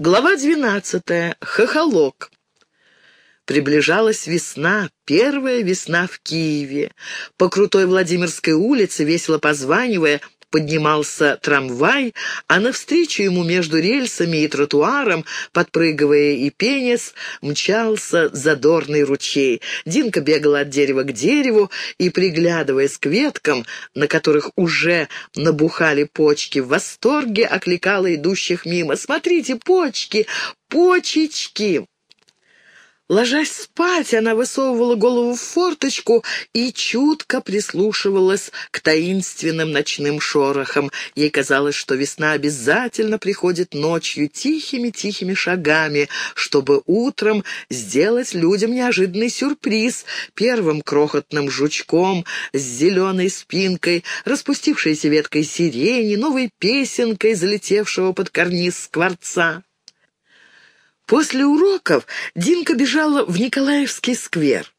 Глава двенадцатая. Хохолок. Приближалась весна, первая весна в Киеве. По крутой Владимирской улице, весело позванивая, поднимался трамвай, а навстречу ему между рельсами и тротуаром, подпрыгивая и пенис, мчался задорный ручей. Динка бегала от дерева к дереву и, приглядываясь к веткам, на которых уже набухали почки, в восторге окликала идущих мимо. «Смотрите, почки! Почечки!» Ложась спать, она высовывала голову в форточку и чутко прислушивалась к таинственным ночным шорохам. Ей казалось, что весна обязательно приходит ночью тихими-тихими шагами, чтобы утром сделать людям неожиданный сюрприз первым крохотным жучком с зеленой спинкой, распустившейся веткой сирени, новой песенкой, залетевшего под карниз скворца. После уроков Динка бежала в Николаевский сквер.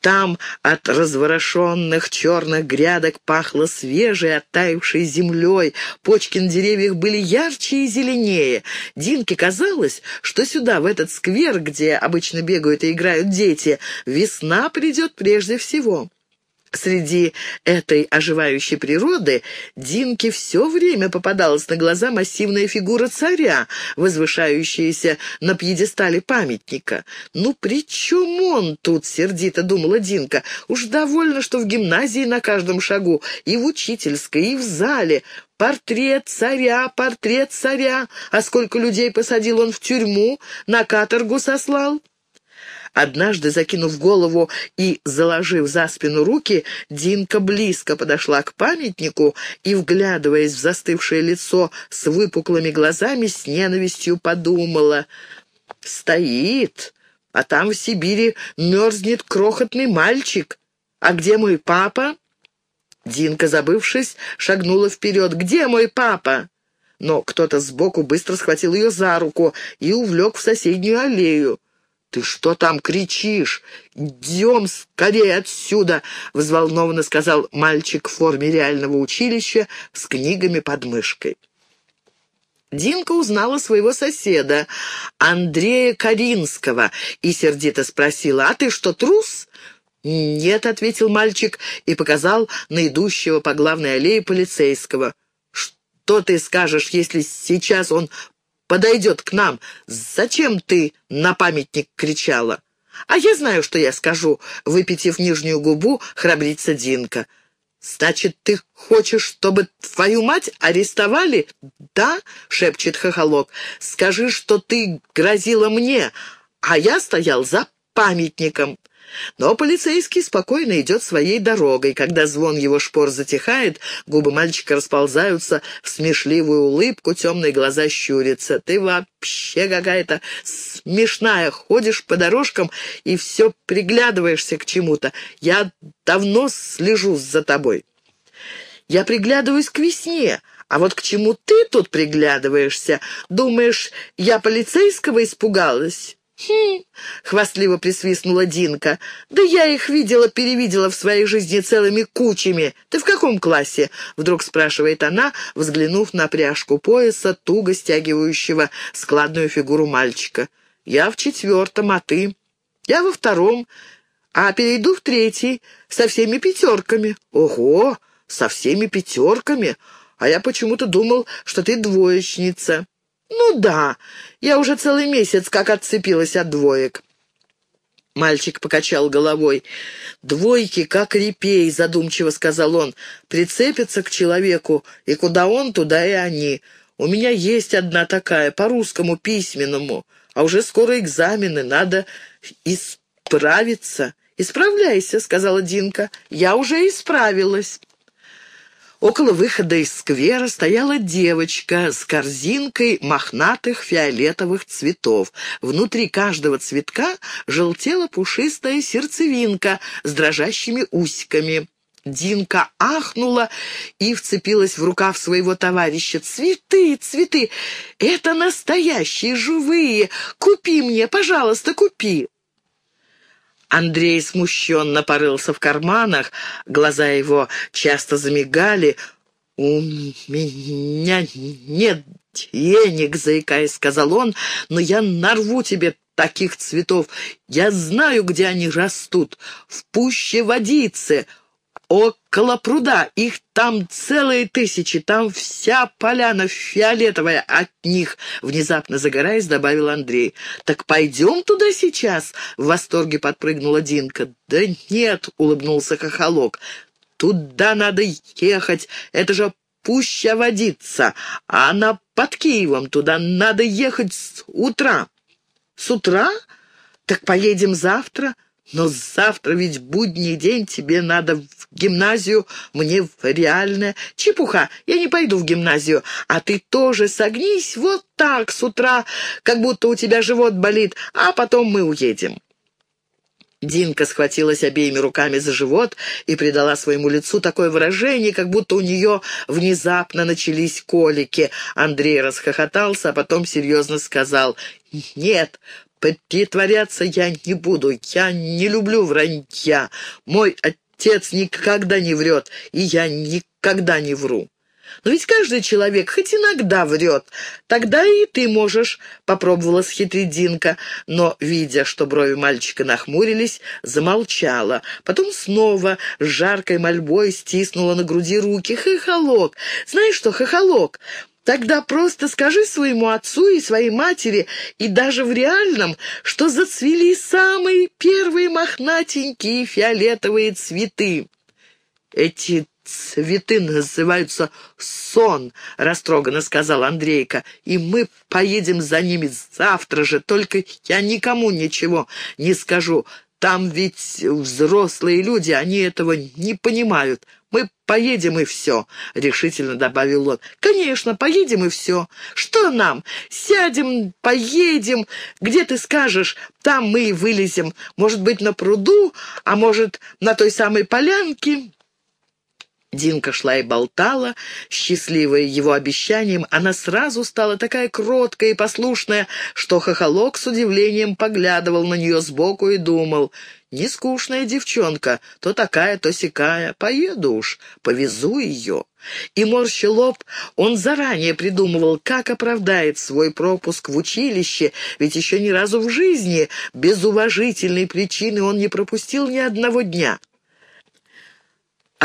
Там от разворошенных черных грядок пахло свежей, оттаившей землей. Почки на деревьях были ярче и зеленее. Динке казалось, что сюда, в этот сквер, где обычно бегают и играют дети, весна придет прежде всего. Среди этой оживающей природы Динке все время попадалась на глаза массивная фигура царя, возвышающаяся на пьедестале памятника. «Ну при чем он тут?» — сердито думала Динка. «Уж довольно, что в гимназии на каждом шагу, и в учительской, и в зале. Портрет царя, портрет царя. А сколько людей посадил он в тюрьму, на каторгу сослал?» Однажды, закинув голову и заложив за спину руки, Динка близко подошла к памятнику и, вглядываясь в застывшее лицо с выпуклыми глазами, с ненавистью подумала «Стоит, а там в Сибири мерзнет крохотный мальчик. А где мой папа?» Динка, забывшись, шагнула вперед. «Где мой папа?» Но кто-то сбоку быстро схватил ее за руку и увлек в соседнюю аллею. «Ты что там кричишь? Идем скорее отсюда!» — взволнованно сказал мальчик в форме реального училища с книгами под мышкой. Динка узнала своего соседа, Андрея Каринского, и сердито спросила, «А ты что, трус?» «Нет», — ответил мальчик и показал на идущего по главной аллее полицейского. «Что ты скажешь, если сейчас он подойдет к нам. Зачем ты на памятник кричала?» «А я знаю, что я скажу», — выпитив нижнюю губу, храбрится Динка. «Значит, ты хочешь, чтобы твою мать арестовали?» «Да», — шепчет Хохолок, — «скажи, что ты грозила мне, а я стоял за памятником». Но полицейский спокойно идет своей дорогой. Когда звон его шпор затихает, губы мальчика расползаются в смешливую улыбку, темные глаза щурятся. «Ты вообще какая-то смешная, ходишь по дорожкам и все приглядываешься к чему-то. Я давно слежу за тобой». «Я приглядываюсь к весне». А вот к чему ты тут приглядываешься? Думаешь, я полицейского испугалась? «Хм!» — хвастливо присвистнула Динка. «Да я их видела-перевидела в своей жизни целыми кучами. Ты в каком классе?» — вдруг спрашивает она, взглянув на пряжку пояса, туго стягивающего складную фигуру мальчика. «Я в четвертом, а ты?» «Я во втором, а перейду в третий, со всеми пятерками». «Ого! Со всеми пятерками? А я почему-то думал, что ты двоечница». «Ну да, я уже целый месяц как отцепилась от двоек». Мальчик покачал головой. «Двойки, как репей», — задумчиво сказал он, — «прицепятся к человеку, и куда он, туда и они. У меня есть одна такая, по-русскому письменному, а уже скоро экзамены, надо исправиться». «Исправляйся», — сказала Динка, — «я уже исправилась». Около выхода из сквера стояла девочка с корзинкой мохнатых фиолетовых цветов. Внутри каждого цветка желтела пушистая сердцевинка с дрожащими усиками. Динка ахнула и вцепилась в рукав своего товарища. «Цветы, цветы! Это настоящие, живые! Купи мне, пожалуйста, купи!» Андрей смущенно порылся в карманах, глаза его часто замигали. «У меня нет денег, заикаясь, сказал он, но я нарву тебе таких цветов. Я знаю, где они растут. В пуще водицы, около пруда. Их там целые тысячи, там вся поляна фиолетовая от них, внезапно загораясь, добавил Андрей. Так пойдем туда сейчас? В восторге подпрыгнула Динка. Да нет, улыбнулся Хохолок. Туда надо ехать, это же пуща водиться, а она под Киевом, туда надо ехать с утра. С утра? Так поедем завтра. Но завтра ведь будний день, тебе надо в гимназию, мне в реальное. Чепуха, я не пойду в гимназию, а ты тоже согнись вот так с утра, как будто у тебя живот болит, а потом мы уедем. Динка схватилась обеими руками за живот и придала своему лицу такое выражение, как будто у нее внезапно начались колики. Андрей расхохотался, а потом серьезно сказал «Нет, притворяться я не буду, я не люблю вранья. Мой отец никогда не врет, и я никогда не вру». Но ведь каждый человек хоть иногда врет. Тогда и ты можешь, — попробовала схитрить Динка, но, видя, что брови мальчика нахмурились, замолчала. Потом снова с жаркой мольбой стиснула на груди руки. «Хохолок! Знаешь что, хохолок?» Тогда просто скажи своему отцу и своей матери, и даже в реальном, что зацвели самые первые мохнатенькие фиолетовые цветы. Эти «Цветы называются сон», — растроганно сказал Андрейка, «и мы поедем за ними завтра же, только я никому ничего не скажу. Там ведь взрослые люди, они этого не понимают. Мы поедем и все», — решительно добавил он. «Конечно, поедем и все. Что нам? Сядем, поедем. Где ты скажешь, там мы и вылезем. Может быть, на пруду, а может, на той самой полянке». Динка шла и болтала, счастливая его обещанием. Она сразу стала такая кроткая и послушная, что хохолок с удивлением поглядывал на нее сбоку и думал, «Не скучная девчонка, то такая, то сякая. Поеду уж, повезу ее». И морща лоб, он заранее придумывал, как оправдает свой пропуск в училище, ведь еще ни разу в жизни без уважительной причины он не пропустил ни одного дня.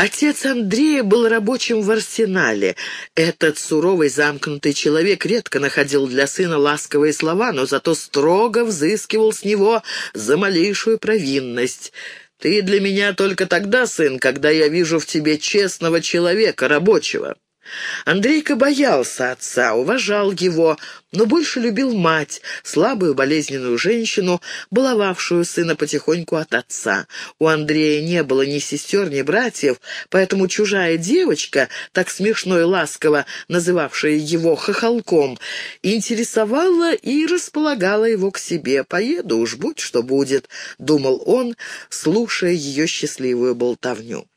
Отец Андрея был рабочим в арсенале. Этот суровый замкнутый человек редко находил для сына ласковые слова, но зато строго взыскивал с него за малейшую провинность. «Ты для меня только тогда, сын, когда я вижу в тебе честного человека, рабочего». Андрейка боялся отца, уважал его, но больше любил мать, слабую болезненную женщину, баловавшую сына потихоньку от отца. У Андрея не было ни сестер, ни братьев, поэтому чужая девочка, так смешно и ласково называвшая его хохолком, интересовала и располагала его к себе. «Поеду уж, будь что будет», — думал он, слушая ее счастливую болтовню.